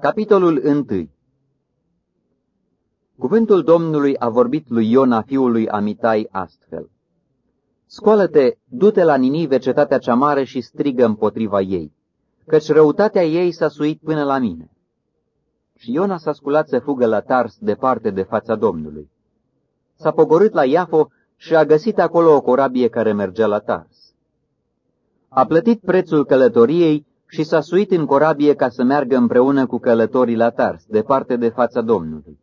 Capitolul 1 Cuvântul Domnului a vorbit lui Iona, fiul lui Amitai, astfel. Scoală-te, du-te la Ninive, cetatea cea mare, și strigă împotriva ei, căci răutatea ei s-a suit până la mine. Și Iona s-a sculat să fugă la Tars, departe de fața Domnului. S-a pogorât la Iafo și a găsit acolo o corabie care mergea la Tars. A plătit prețul călătoriei și s-a suit în corabie ca să meargă împreună cu călătorii la Tars, departe de fața Domnului.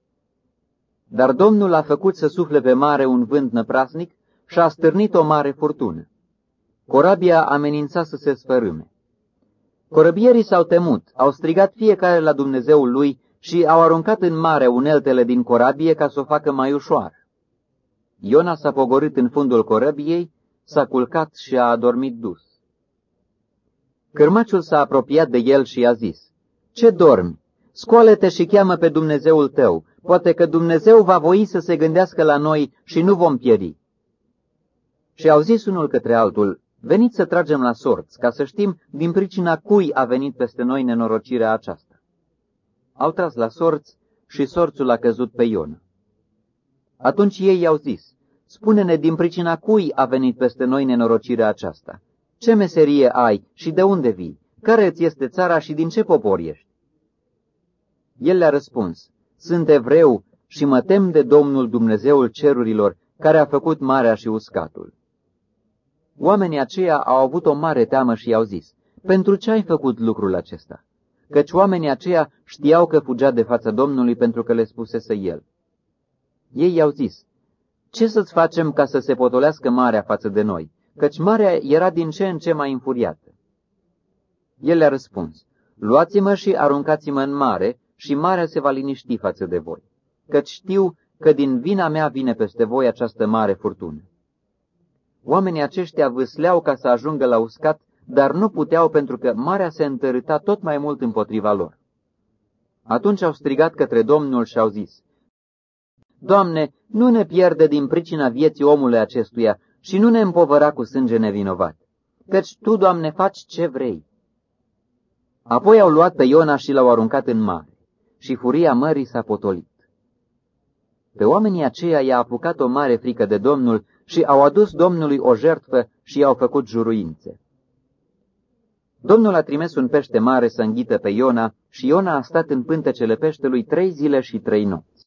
Dar Domnul a făcut să sufle pe mare un vânt năprasnic și a stârnit o mare furtună. Corabia amenința să se sfărâme. Corăbierii s-au temut, au strigat fiecare la Dumnezeul lui și au aruncat în mare uneltele din corabie ca să o facă mai ușoară. Iona s-a pogorât în fundul corăbiei, s-a culcat și a adormit dus. Cârmaciul s-a apropiat de el și i-a zis, Ce dormi? Scoală-te și cheamă pe Dumnezeul tău. Poate că Dumnezeu va voi să se gândească la noi și nu vom pieri. Și au zis unul către altul, Veniți să tragem la sorți, ca să știm din pricina cui a venit peste noi nenorocirea aceasta. Au tras la sorți și sorțul a căzut pe Iona. Atunci ei i-au zis, Spune-ne din pricina cui a venit peste noi nenorocirea aceasta. Ce meserie ai și de unde vii? Care îți este țara și din ce popor ești? El le-a răspuns, Sunt evreu și mă tem de Domnul Dumnezeul cerurilor, care a făcut marea și uscatul. Oamenii aceia au avut o mare teamă și i-au zis, Pentru ce ai făcut lucrul acesta? Căci oamenii aceia știau că fugea de fața Domnului pentru că le spusese el. Ei i-au zis, Ce să-ți facem ca să se potolească marea față de noi? Căci marea era din ce în ce mai înfuriată. El le-a răspuns, luați-mă și aruncați-mă în mare și marea se va liniști față de voi, căci știu că din vina mea vine peste voi această mare furtună. Oamenii aceștia vâsleau ca să ajungă la uscat, dar nu puteau pentru că marea se întărâta tot mai mult împotriva lor. Atunci au strigat către Domnul și au zis, Doamne, nu ne pierde din pricina vieții omului acestuia, și nu ne împovăra cu sânge nevinovat, căci Tu, Doamne, faci ce vrei. Apoi au luat pe Iona și l-au aruncat în mare, și furia mării s-a potolit. Pe oamenii aceia i-a apucat o mare frică de Domnul și au adus Domnului o jertfă și i-au făcut juruințe. Domnul a trimis un pește mare să înghită pe Iona și Iona a stat în pântecele peștelui trei zile și trei nopți.